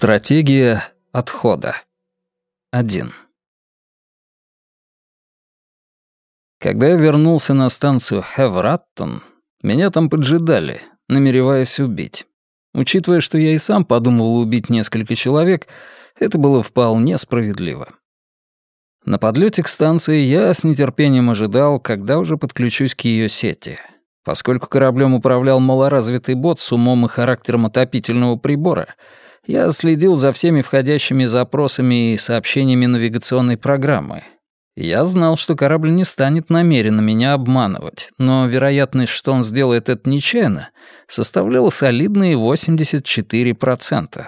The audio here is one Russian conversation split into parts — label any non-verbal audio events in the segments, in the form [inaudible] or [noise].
Стратегия отхода. 1. Когда я вернулся на станцию Хевраттон, меня там поджидали, намереваясь убить. Учитывая, что я и сам подумывал убить несколько человек, это было вполне справедливо. На подлете к станции я с нетерпением ожидал, когда уже подключусь к ее сети. Поскольку кораблем управлял малоразвитый бот с умом и характером отопительного прибора — я следил за всеми входящими запросами и сообщениями навигационной программы. Я знал, что корабль не станет намеренно меня обманывать, но вероятность, что он сделает это нечаянно, составляла солидные 84%.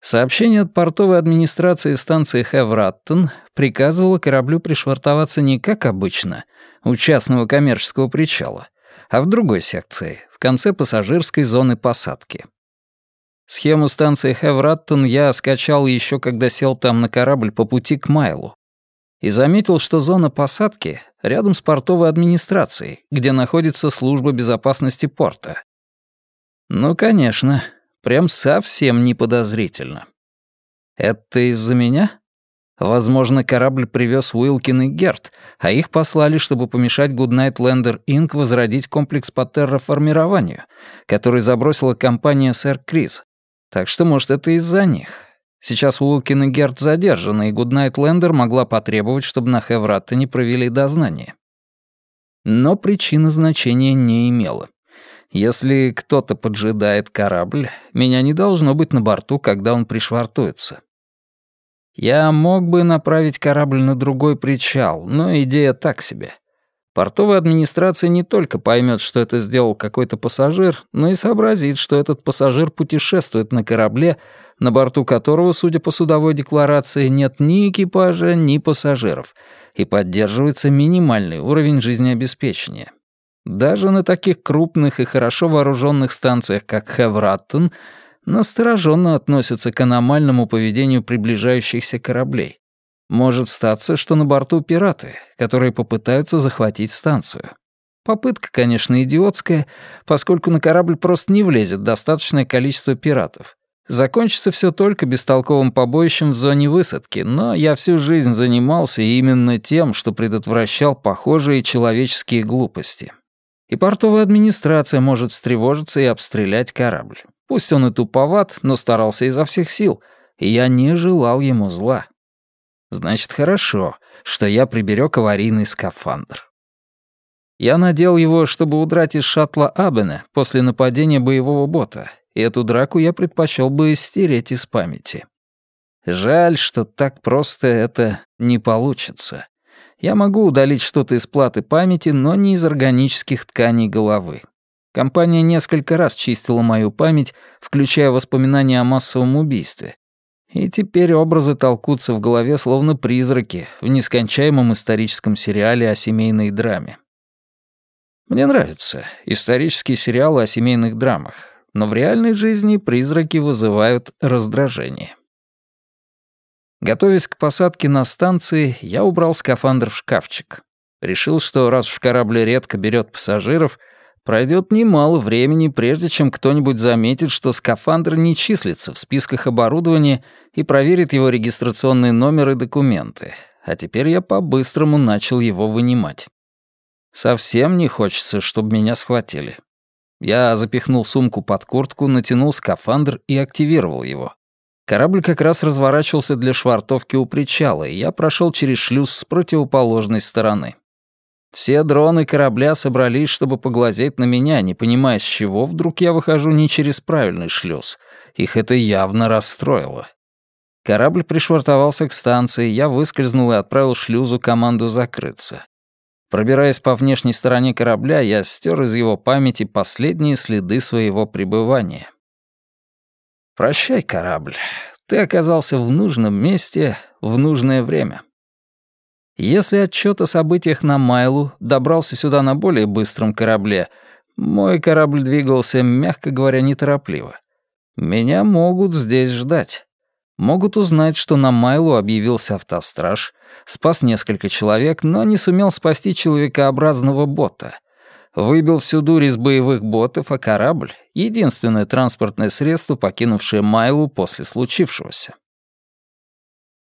Сообщение от портовой администрации станции Хевраттон приказывало кораблю пришвартоваться не как обычно, у частного коммерческого причала, а в другой секции, в конце пассажирской зоны посадки. Схему станции Хевраттон я скачал еще когда сел там на корабль по пути к Майлу. И заметил, что зона посадки рядом с портовой администрацией, где находится служба безопасности порта. Ну, конечно, прям совсем не подозрительно. Это из-за меня? Возможно, корабль привез Уилкин и Герт, а их послали, чтобы помешать Goodnight Lander Inc. возродить комплекс по терраформированию, который забросила компания Сэр Крис, так что, может, это из-за них. Сейчас Уилкин и Герт задержаны, и Гуднайт Лендер могла потребовать, чтобы на не провели дознание. Но причина значения не имела. Если кто-то поджидает корабль, меня не должно быть на борту, когда он пришвартуется. Я мог бы направить корабль на другой причал, но идея так себе. Портовая администрация не только поймет, что это сделал какой-то пассажир, но и сообразит, что этот пассажир путешествует на корабле, на борту которого, судя по судовой декларации, нет ни экипажа, ни пассажиров, и поддерживается минимальный уровень жизнеобеспечения. Даже на таких крупных и хорошо вооруженных станциях, как Хевраттон, настороженно относятся к аномальному поведению приближающихся кораблей. Может статься, что на борту пираты, которые попытаются захватить станцию. Попытка, конечно, идиотская, поскольку на корабль просто не влезет достаточное количество пиратов. Закончится все только бестолковым побоищем в зоне высадки, но я всю жизнь занимался именно тем, что предотвращал похожие человеческие глупости. И портовая администрация может встревожиться и обстрелять корабль. Пусть он и туповат, но старался изо всех сил, и я не желал ему зла. Значит, хорошо, что я приберег аварийный скафандр. Я надел его, чтобы удрать из шаттла Абена после нападения боевого бота, и эту драку я предпочел бы стереть из памяти. Жаль, что так просто это не получится. Я могу удалить что-то из платы памяти, но не из органических тканей головы. Компания несколько раз чистила мою память, включая воспоминания о массовом убийстве, и теперь образы толкутся в голове словно призраки в нескончаемом историческом сериале о семейной драме. Мне нравятся исторические сериалы о семейных драмах, но в реальной жизни призраки вызывают раздражение. Готовясь к посадке на станции, я убрал скафандр в шкафчик. Решил, что раз уж корабль редко берет пассажиров — Пройдет немало времени, прежде чем кто-нибудь заметит, что скафандр не числится в списках оборудования и проверит его регистрационный номер и документы. А теперь я по-быстрому начал его вынимать. Совсем не хочется, чтобы меня схватили. Я запихнул сумку под куртку, натянул скафандр и активировал его. Корабль как раз разворачивался для швартовки у причала, и я прошел через шлюз с противоположной стороны. Все дроны корабля собрались, чтобы поглазеть на меня, не понимая, с чего вдруг я выхожу не через правильный шлюз. Их это явно расстроило. Корабль пришвартовался к станции, я выскользнул и отправил шлюзу команду закрыться. Пробираясь по внешней стороне корабля, я стер из его памяти последние следы своего пребывания. «Прощай, корабль. Ты оказался в нужном месте в нужное время». Если отчет о событиях на Майлу добрался сюда на более быстром корабле, мой корабль двигался, мягко говоря, неторопливо. Меня могут здесь ждать. Могут узнать, что на Майлу объявился автостраж, спас несколько человек, но не сумел спасти человекообразного бота. Выбил всю дурь из боевых ботов, а корабль — единственное транспортное средство, покинувшее Майлу после случившегося.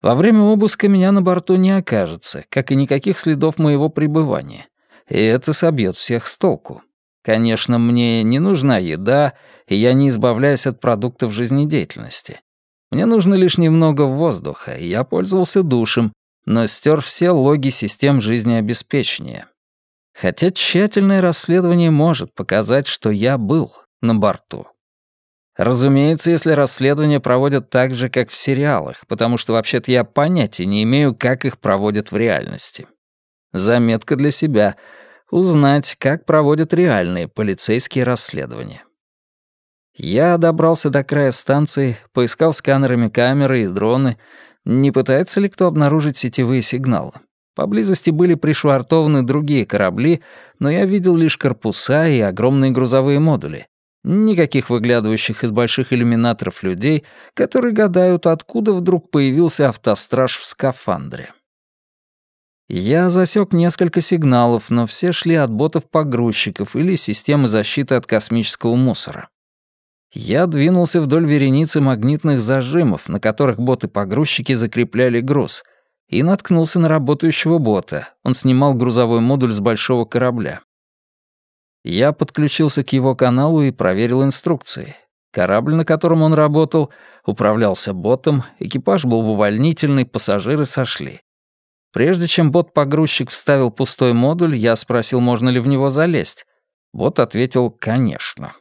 Во время обыска меня на борту не окажется, как и никаких следов моего пребывания. И это собьет всех с толку. Конечно, мне не нужна еда, и я не избавляюсь от продуктов жизнедеятельности. Мне нужно лишь немного воздуха, и я пользовался душем, но стер все логи систем жизнеобеспечения. Хотя тщательное расследование может показать, что я был на борту. Разумеется, если расследования проводят так же, как в сериалах, потому что вообще-то я понятия не имею, как их проводят в реальности. Заметка для себя — узнать, как проводят реальные полицейские расследования. Я добрался до края станции, поискал сканерами камеры и дроны, не пытается ли кто обнаружить сетевые сигналы. Поблизости были пришвартованы другие корабли, но я видел лишь корпуса и огромные грузовые модули. Никаких выглядывающих из больших иллюминаторов людей, которые гадают, откуда вдруг появился автостраж в скафандре. Я засек несколько сигналов, но все шли от ботов-погрузчиков или системы защиты от космического мусора. Я двинулся вдоль вереницы магнитных зажимов, на которых боты-погрузчики закрепляли груз, и наткнулся на работающего бота. Он снимал грузовой модуль с большого корабля. Я подключился к его каналу и проверил инструкции. Корабль, на котором он работал, управлялся ботом, экипаж был в увольнительной, пассажиры сошли. Прежде чем бот-погрузчик вставил пустой модуль, я спросил, можно ли в него залезть. Бот ответил «конечно».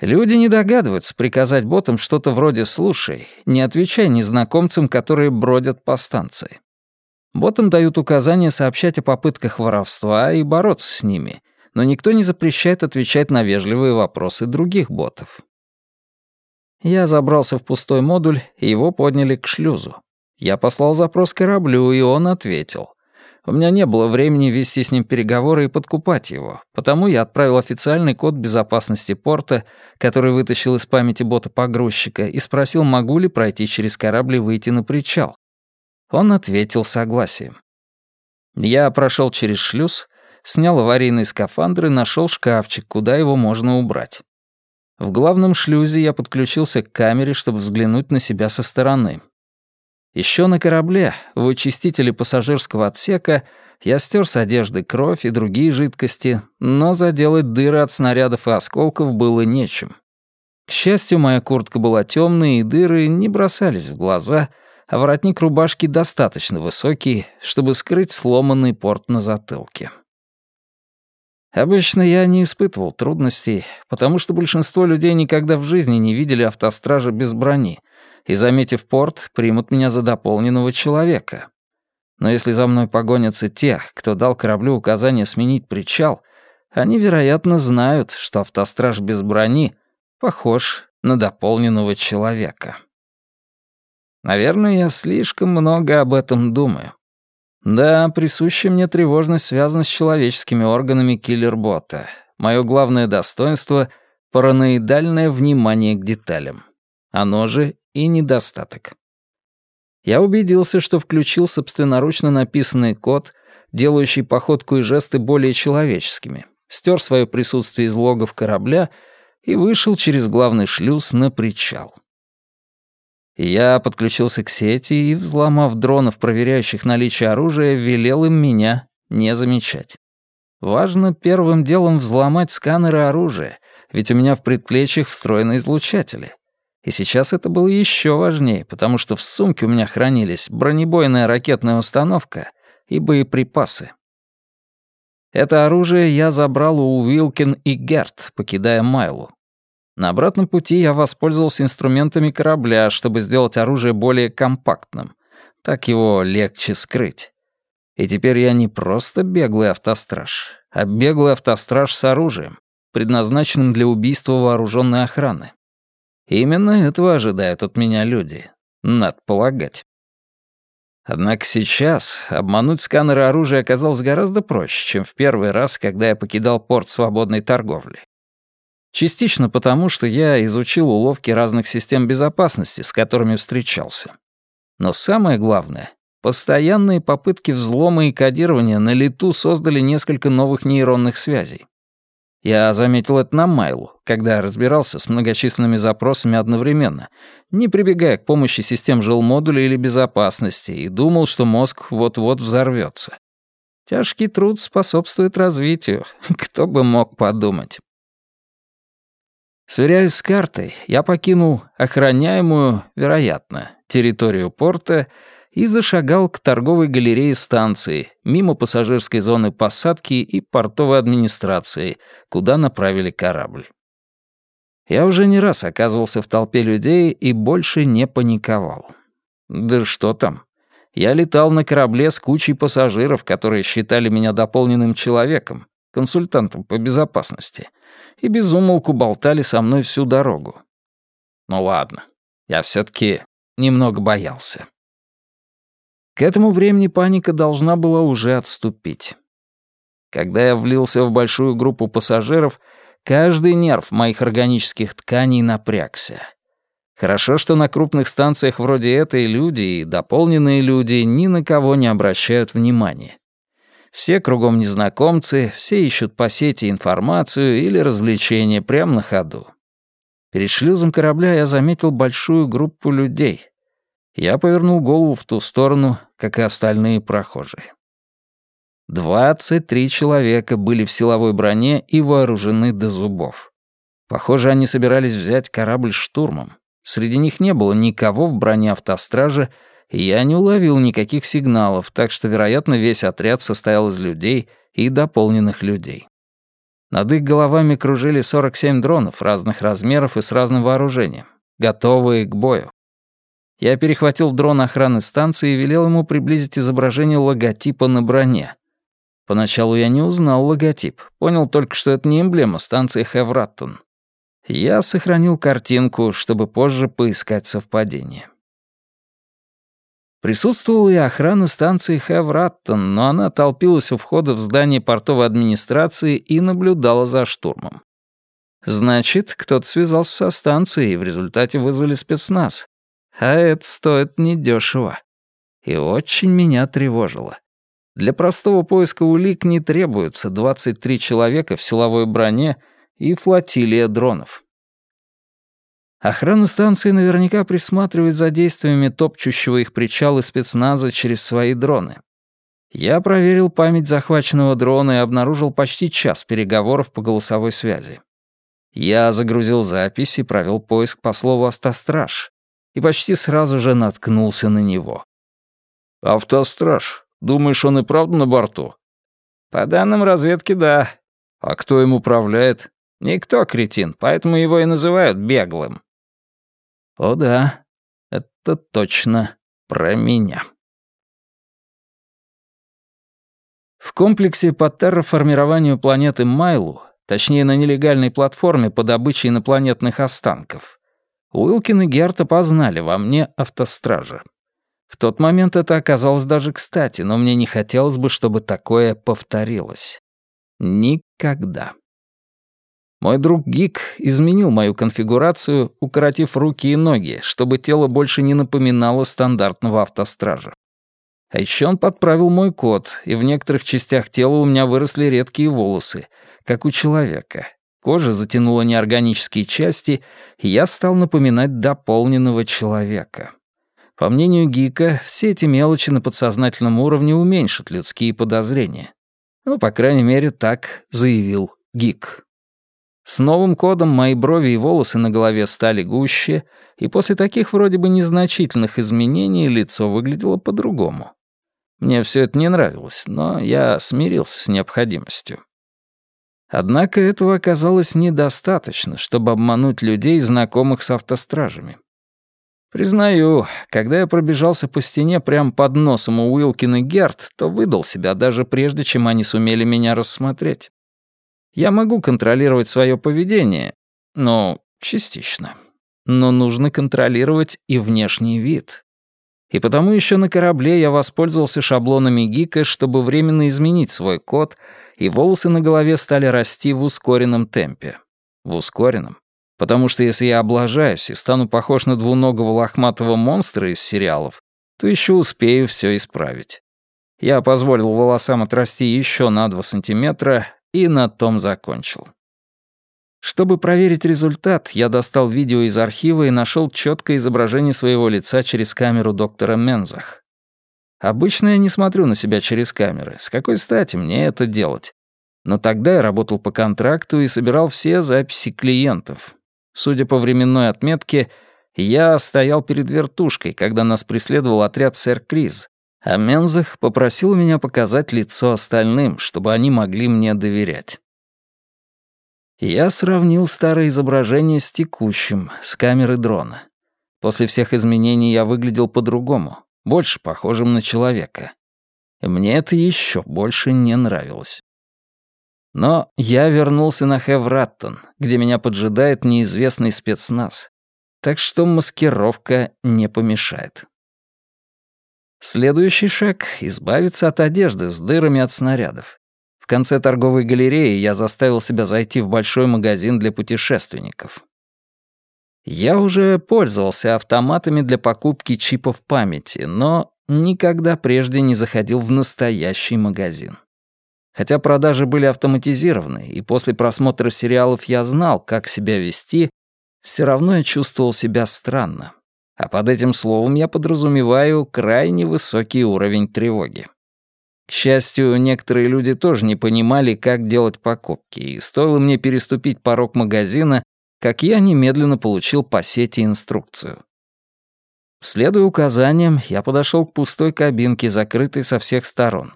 Люди не догадываются приказать ботам что-то вроде «слушай», не отвечай незнакомцам, которые бродят по станции. Ботам дают указания сообщать о попытках воровства и бороться с ними, но никто не запрещает отвечать на вежливые вопросы других ботов. Я забрался в пустой модуль, и его подняли к шлюзу. Я послал запрос кораблю, и он ответил. У меня не было времени вести с ним переговоры и подкупать его, потому я отправил официальный код безопасности порта, который вытащил из памяти бота-погрузчика, и спросил, могу ли пройти через корабль и выйти на причал. Он ответил согласием. Я прошел через шлюз, снял аварийный скафандр и нашел шкафчик, куда его можно убрать. В главном шлюзе я подключился к камере, чтобы взглянуть на себя со стороны. Еще на корабле, в очистителе пассажирского отсека, я стер с одежды кровь и другие жидкости, но заделать дыры от снарядов и осколков было нечем. К счастью, моя куртка была темной, и дыры не бросались в глаза, а воротник рубашки достаточно высокий, чтобы скрыть сломанный порт на затылке. Обычно я не испытывал трудностей, потому что большинство людей никогда в жизни не видели автостража без брони, и, заметив порт, примут меня за дополненного человека. Но если за мной погонятся те, кто дал кораблю указание сменить причал, они, вероятно, знают, что автостраж без брони похож на дополненного человека. Наверное, я слишком много об этом думаю. Да, присущая мне тревожность связана с человеческими органами киллербота. Мое главное достоинство — параноидальное внимание к деталям. Оно же и недостаток. Я убедился, что включил собственноручно написанный код, делающий походку и жесты более человеческими, стер свое присутствие из логов корабля и вышел через главный шлюз на причал. Я подключился к сети и, взломав дронов, проверяющих наличие оружия, велел им меня не замечать. Важно первым делом взломать сканеры оружия, ведь у меня в предплечьях встроены излучатели. И сейчас это было еще важнее, потому что в сумке у меня хранились бронебойная ракетная установка и боеприпасы. Это оружие я забрал у Уилкин и Герт, покидая Майлу. На обратном пути я воспользовался инструментами корабля, чтобы сделать оружие более компактным. Так его легче скрыть. И теперь я не просто беглый автостраж, а беглый автостраж с оружием, предназначенным для убийства вооруженной охраны. Именно этого ожидают от меня люди. Надо полагать. Однако сейчас обмануть сканеры оружия оказалось гораздо проще, чем в первый раз, когда я покидал порт свободной торговли. Частично потому, что я изучил уловки разных систем безопасности, с которыми встречался. Но самое главное, Постоянные попытки взлома и кодирования на лету создали несколько новых нейронных связей. Я заметил это на Майлу, когда разбирался с многочисленными запросами одновременно, не прибегая к помощи систем жилмодуля или безопасности, и думал, что мозг вот-вот взорвется. Тяжкий труд способствует развитию, [laughs] кто бы мог подумать. Сверяясь с картой, я покинул охраняемую, вероятно, территорию порта и зашагал к торговой галерее станции, мимо пассажирской зоны посадки и портовой администрации, куда направили корабль. Я уже не раз оказывался в толпе людей и больше не паниковал. Да что там. Я летал на корабле с кучей пассажиров, которые считали меня дополненным человеком, консультантом по безопасности, и безумолку болтали со мной всю дорогу. Ну ладно, я все таки немного боялся. К этому времени паника должна была уже отступить. Когда я влился в большую группу пассажиров, каждый нерв моих органических тканей напрягся. Хорошо, что на крупных станциях вроде этой люди и дополненные люди ни на кого не обращают внимания. Все кругом незнакомцы, все ищут по сети информацию или развлечения прямо на ходу. Перед шлюзом корабля я заметил большую группу людей. Я повернул голову в ту сторону, как и остальные прохожие. 23 человека были в силовой броне и вооружены до зубов. Похоже, они собирались взять корабль штурмом. Среди них не было никого в броне автостража, и я не уловил никаких сигналов, так что, вероятно, весь отряд состоял из людей и дополненных людей. Над их головами кружили 47 дронов разных размеров и с разным вооружением, готовые к бою. Я перехватил дрон охраны станции и велел ему приблизить изображение логотипа на броне. Поначалу я не узнал логотип, понял только, что это не эмблема станции Хевраттон. Я сохранил картинку, чтобы позже поискать совпадение. Присутствовала и охрана станции Хевраттон, но она толпилась у входа в здание портовой администрации и наблюдала за штурмом. Значит, кто-то связался со станцией, и в результате вызвали спецназ. А это стоит недешево. И очень меня тревожило. Для простого поиска улик не требуется 23 человека в силовой броне и флотилия дронов. Охрана станции наверняка присматривает за действиями топчущего их причалы спецназа через свои дроны. Я проверил память захваченного дрона и обнаружил почти час переговоров по голосовой связи. Я загрузил запись и провел поиск по слову «автостраж», и почти сразу же наткнулся на него. «Автостраж, думаешь, он и правда на борту?» «По данным разведки, да». «А кто им управляет?» «Никто, кретин, поэтому его и называют беглым». «О да, это точно про меня». В комплексе по терраформированию планеты Майлу, точнее на нелегальной платформе по добыче инопланетных останков, Уилкин и Герт опознали во мне автостража. В тот момент это оказалось даже кстати, но мне не хотелось бы, чтобы такое повторилось. Никогда. Мой друг Гик изменил мою конфигурацию, укоротив руки и ноги, чтобы тело больше не напоминало стандартного автостража. А еще он подправил мой код, и в некоторых частях тела у меня выросли редкие волосы, как у человека, Кожа затянула неорганические части, и я стал напоминать дополненного человека. По мнению Гика, все эти мелочи на подсознательном уровне уменьшат людские подозрения. Ну, по крайней мере, так заявил Гик. С новым кодом мои брови и волосы на голове стали гуще, и после таких вроде бы незначительных изменений лицо выглядело по-другому. Мне все это не нравилось, но я смирился с необходимостью. Однако этого оказалось недостаточно, чтобы обмануть людей, знакомых с автостражами. Признаю, когда я пробежался по стене прямо под носом у Уилкин и Герт, то выдал себя даже прежде, чем они сумели меня рассмотреть. Я могу контролировать свое поведение, но частично. Но нужно контролировать и внешний вид. И потому еще на корабле я воспользовался шаблонами Гика, чтобы временно изменить свой код — и волосы на голове стали расти в ускоренном темпе. В ускоренном. Потому что если я облажаюсь и стану похож на двуногого лохматого монстра из сериалов, то еще успею все исправить. Я позволил волосам отрасти еще на 2 сантиметра и на том закончил. Чтобы проверить результат, я достал видео из архива и нашел четкое изображение своего лица через камеру доктора Мензах. Обычно я не смотрю на себя через камеры. С какой стати мне это делать? Но тогда я работал по контракту и собирал все записи клиентов. Судя по временной отметке, я стоял перед вертушкой, когда нас преследовал отряд сэр Криз, а Мензах попросил меня показать лицо остальным, чтобы они могли мне доверять. Я сравнил старое изображение с текущим, с камеры дрона. После всех изменений я выглядел по-другому, больше похожим на человека. И мне это еще больше не нравилось. Но я вернулся на Хевраттон, где меня поджидает неизвестный спецназ. Так что маскировка не помешает. Следующий шаг — избавиться от одежды с дырами от снарядов. В конце торговой галереи я заставил себя зайти в большой магазин для путешественников. Я уже пользовался автоматами для покупки чипов памяти, но никогда прежде не заходил в настоящий магазин. Хотя продажи были автоматизированы, и после просмотра сериалов я знал, как себя вести, все равно я чувствовал себя странно. А под этим словом я подразумеваю крайне высокий уровень тревоги. К счастью, некоторые люди тоже не понимали, как делать покупки, и стоило мне переступить порог магазина, как я немедленно получил по сети инструкцию. Следуя указаниям, я подошел к пустой кабинке, закрытой со всех сторон.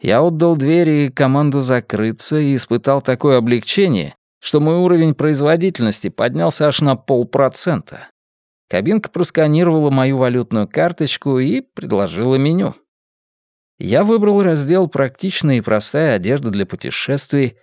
Я отдал двери и команду закрыться и испытал такое облегчение, что мой уровень производительности поднялся аж на полпроцента. Кабинка просканировала мою валютную карточку и предложила меню. Я выбрал раздел «Практичная и простая одежда для путешествий»,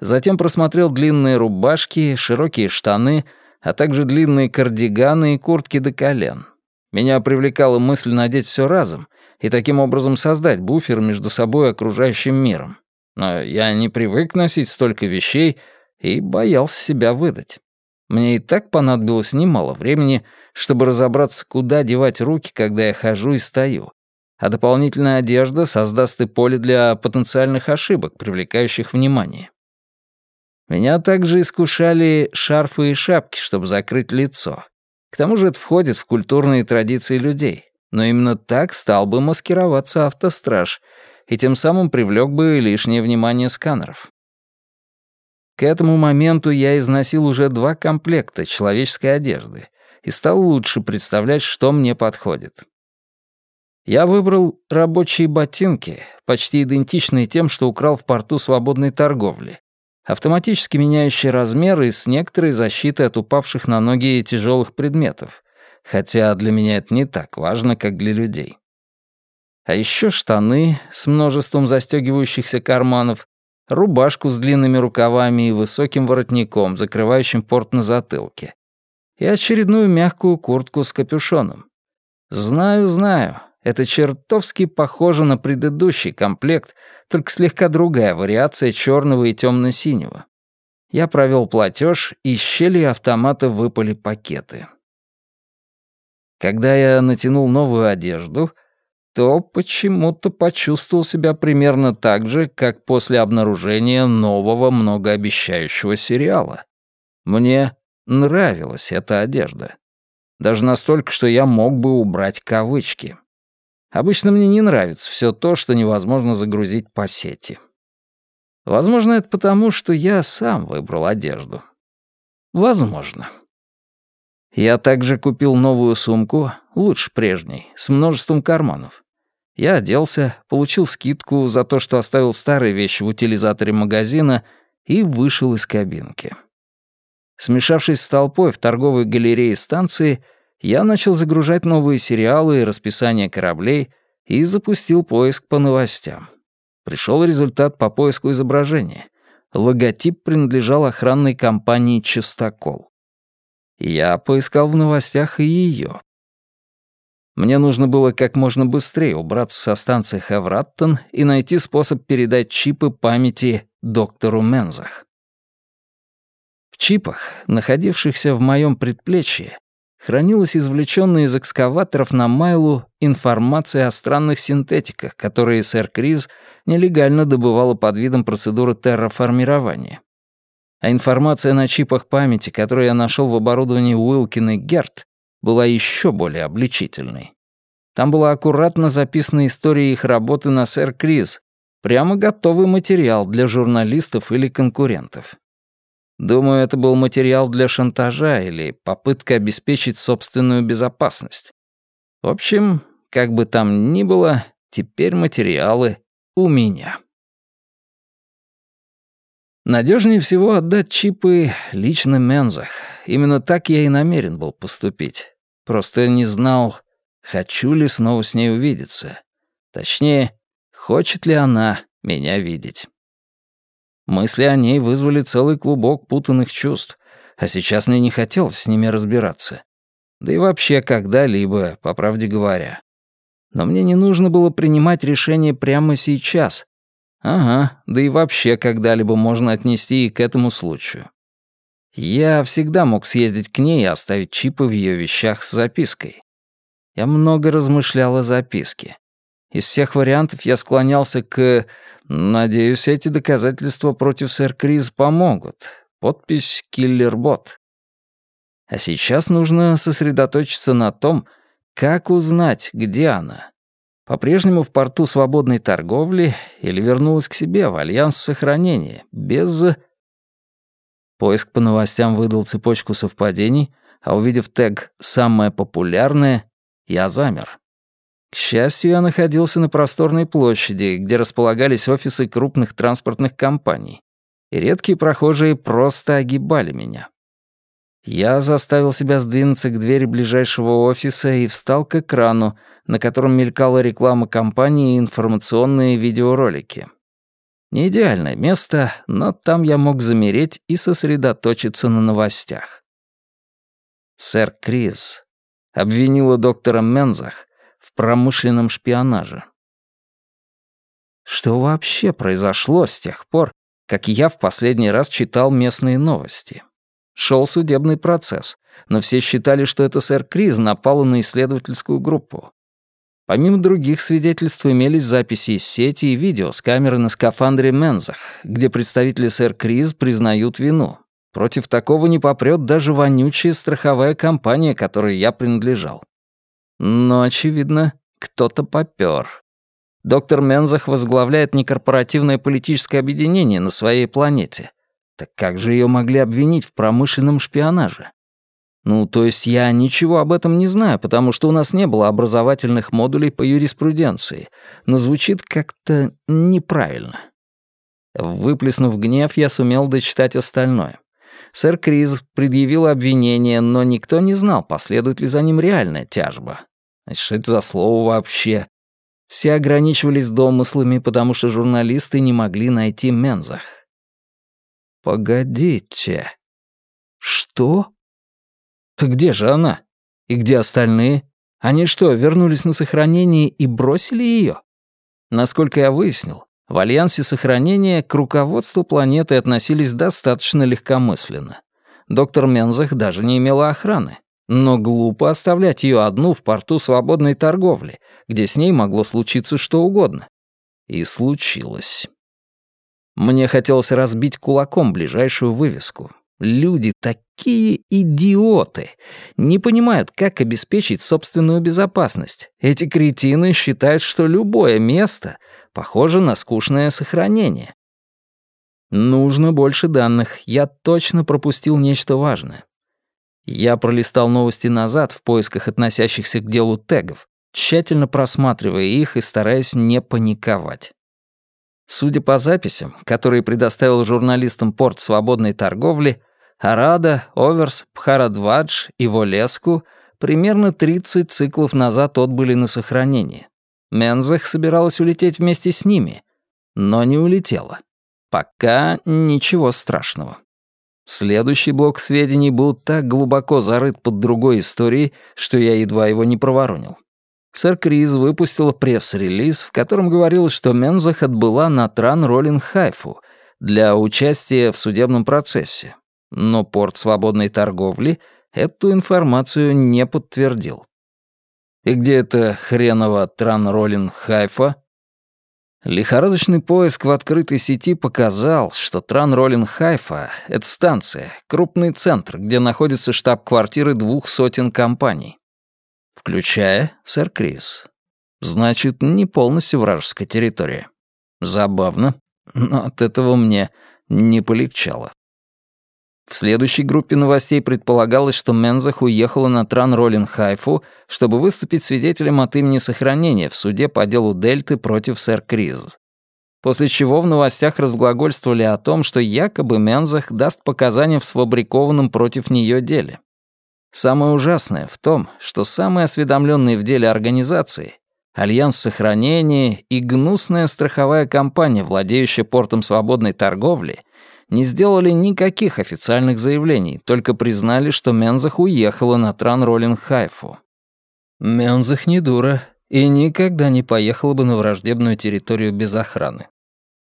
затем просмотрел длинные рубашки, широкие штаны, а также длинные кардиганы и куртки до колен. Меня привлекала мысль надеть все разом и таким образом создать буфер между собой и окружающим миром. Но я не привык носить столько вещей и боялся себя выдать. Мне и так понадобилось немало времени, чтобы разобраться, куда девать руки, когда я хожу и стою, а дополнительная одежда создаст и поле для потенциальных ошибок, привлекающих внимание. Меня также искушали шарфы и шапки, чтобы закрыть лицо. К тому же это входит в культурные традиции людей. Но именно так стал бы маскироваться автостраж и тем самым привлек бы лишнее внимание сканеров. К этому моменту я износил уже два комплекта человеческой одежды и стал лучше представлять, что мне подходит. Я выбрал рабочие ботинки, почти идентичные тем, что украл в порту свободной торговли, автоматически меняющие размеры с некоторой защитой от упавших на ноги тяжелых предметов, хотя для меня это не так важно, как для людей. А еще штаны с множеством застегивающихся карманов, рубашку с длинными рукавами и высоким воротником, закрывающим порт на затылке, и очередную мягкую куртку с капюшоном. Знаю, знаю, это чертовски похоже на предыдущий комплект, только слегка другая вариация черного и темно-синего. Я провел платеж, и из щели автомата выпали пакеты. Когда я натянул новую одежду, то почему-то почувствовал себя примерно так же, как после обнаружения нового многообещающего сериала. Мне нравилась эта одежда. Даже настолько, что я мог бы убрать кавычки. Обычно мне не нравится все то, что невозможно загрузить по сети. Возможно, это потому, что я сам выбрал одежду. Возможно. Я также купил новую сумку, лучше прежней, с множеством карманов. Я оделся, получил скидку за то, что оставил старые вещи в утилизаторе магазина и вышел из кабинки. Смешавшись с толпой в торговой галерее станции, я начал загружать новые сериалы и расписание кораблей и запустил поиск по новостям. Пришел результат по поиску изображения. Логотип принадлежал охранной компании «Чистокол». Я поискал в новостях и ее. Мне нужно было как можно быстрее убраться со станции Хевраттон и найти способ передать чипы памяти доктору Мензах. В чипах, находившихся в моем предплечье, хранилась извлеченная из экскаваторов на Майлу информация о странных синтетиках, которые сэр Криз нелегально добывала под видом процедуры терраформирования. А информация на чипах памяти, которую я нашел в оборудовании Уилкин и Герт, была еще более обличительной. Там была аккуратно записана история их работы на сэр Криз, прямо готовый материал для журналистов или конкурентов. Думаю, это был материал для шантажа или попытка обеспечить собственную безопасность. В общем, как бы там ни было, теперь материалы у меня. Надежнее всего отдать чипы лично Мензах. Именно так я и намерен был поступить. Просто не знал, хочу ли снова с ней увидеться. Точнее, хочет ли она меня видеть. Мысли о ней вызвали целый клубок путанных чувств, а сейчас мне не хотелось с ними разбираться. Да и вообще когда-либо, по правде говоря. Но мне не нужно было принимать решение прямо сейчас. Ага, да и вообще когда-либо можно отнести и к этому случаю. Я всегда мог съездить к ней и оставить чипы в ее вещах с запиской. Я много размышлял о записке. Из всех вариантов я склонялся к Надеюсь, эти доказательства против сэр Криз помогут. Подпись «Киллербот». А сейчас нужно сосредоточиться на том, как узнать, где она. По-прежнему в порту свободной торговли или вернулась к себе в альянс сохранения, без... Поиск по новостям выдал цепочку совпадений, а увидев тег «Самое популярное», я замер. К счастью, я находился на просторной площади, где располагались офисы крупных транспортных компаний, и редкие прохожие просто огибали меня. Я заставил себя сдвинуться к двери ближайшего офиса и встал к экрану, на котором мелькала реклама компании и информационные видеоролики. Не идеальное место, но там я мог замереть и сосредоточиться на новостях. Сэр Криз обвинила доктора Мензах в промышленном шпионаже. Что вообще произошло с тех пор, как я в последний раз читал местные новости? Шел судебный процесс, но все считали, что это сэр Криз напал на исследовательскую группу. Помимо других свидетельств имелись записи из сети и видео с камеры на скафандре Мензах, где представители сэр Криз признают вину. Против такого не попрет даже вонючая страховая компания, которой я принадлежал. Но, очевидно, кто-то попёр. Доктор Мензах возглавляет некорпоративное политическое объединение на своей планете. Так как же ее могли обвинить в промышленном шпионаже? Ну, то есть я ничего об этом не знаю, потому что у нас не было образовательных модулей по юриспруденции, но звучит как-то неправильно. Выплеснув гнев, я сумел дочитать остальное. Сэр Криз предъявил обвинение, но никто не знал, последует ли за ним реальная тяжба. Значит, что это за слово вообще? Все ограничивались домыслами, потому что журналисты не могли найти Мензах. Погодите. Что? Так где же она? И где остальные? Они что, вернулись на сохранение и бросили ее? Насколько я выяснил, в Альянсе сохранения к руководству планеты относились достаточно легкомысленно. Доктор Мензах даже не имела охраны. Но глупо оставлять ее одну в порту свободной торговли, где с ней могло случиться что угодно. И случилось. Мне хотелось разбить кулаком ближайшую вывеску. Люди такие идиоты. Не понимают, как обеспечить собственную безопасность. Эти кретины считают, что любое место похоже на скучное сохранение. Нужно больше данных. Я точно пропустил нечто важное. Я пролистал новости назад в поисках относящихся к делу тегов, тщательно просматривая их и стараясь не паниковать. Судя по записям, которые предоставил журналистам порт свободной торговли, Арада, Оверс, Пхарадвадж и Волеску примерно 30 циклов назад отбыли на сохранение. Мензах собиралась улететь вместе с ними, но не улетела. Пока ничего страшного. Следующий блок сведений был так глубоко зарыт под другой историей, что я едва его не проворонил. Сэр Криз выпустила пресс-релиз, в котором говорилось, что Мензах отбыла на Тран Роллин Хайфу для участия в судебном процессе. Но порт свободной торговли эту информацию не подтвердил. И где это хреново Транролин Хайфа? Лихорадочный поиск в открытой сети показал, что Транролин Хайфа — это станция, крупный центр, где находится штаб-квартиры двух сотен компаний. Включая Сэр Крис. Значит, не полностью вражеская территория. Забавно, но от этого мне не полегчало. В следующей группе новостей предполагалось, что Мензах уехала на Тран-Роллин-Хайфу, чтобы выступить свидетелем от имени сохранения в суде по делу Дельты против сэр Криз. После чего в новостях разглагольствовали о том, что якобы Мензах даст показания в сфабрикованном против нее деле. Самое ужасное в том, что самые осведомленные в деле организации Альянс сохранения и гнусная страховая компания, владеющая портом свободной торговли — не сделали никаких официальных заявлений, только признали, что Мензах уехала на Тран-Роллинг-Хайфу. Мензах не дура и никогда не поехала бы на враждебную территорию без охраны.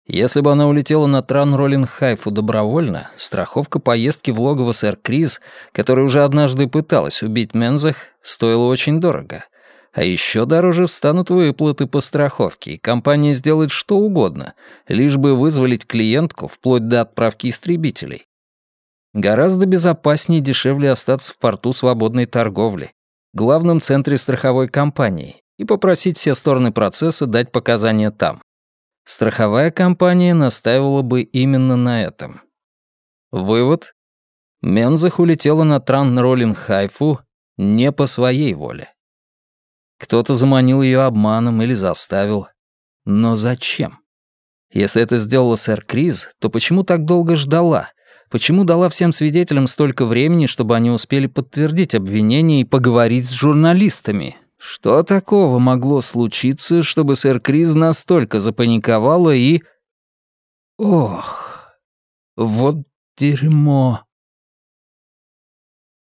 Если бы она улетела на Тран-Роллинг-Хайфу добровольно, страховка поездки в логово сэр Криз, которая уже однажды пыталась убить Мензах, стоила очень дорого — а еще дороже встанут выплаты по страховке, и компания сделает что угодно, лишь бы вызволить клиентку вплоть до отправки истребителей. Гораздо безопаснее и дешевле остаться в порту свободной торговли, главном центре страховой компании, и попросить все стороны процесса дать показания там. Страховая компания настаивала бы именно на этом. Вывод. Мензах улетела на Тран-Роллин-Хайфу не по своей воле. Кто-то заманил ее обманом или заставил. Но зачем? Если это сделала сэр Криз, то почему так долго ждала? Почему дала всем свидетелям столько времени, чтобы они успели подтвердить обвинение и поговорить с журналистами? Что такого могло случиться, чтобы сэр Криз настолько запаниковала и... Ох, вот дерьмо.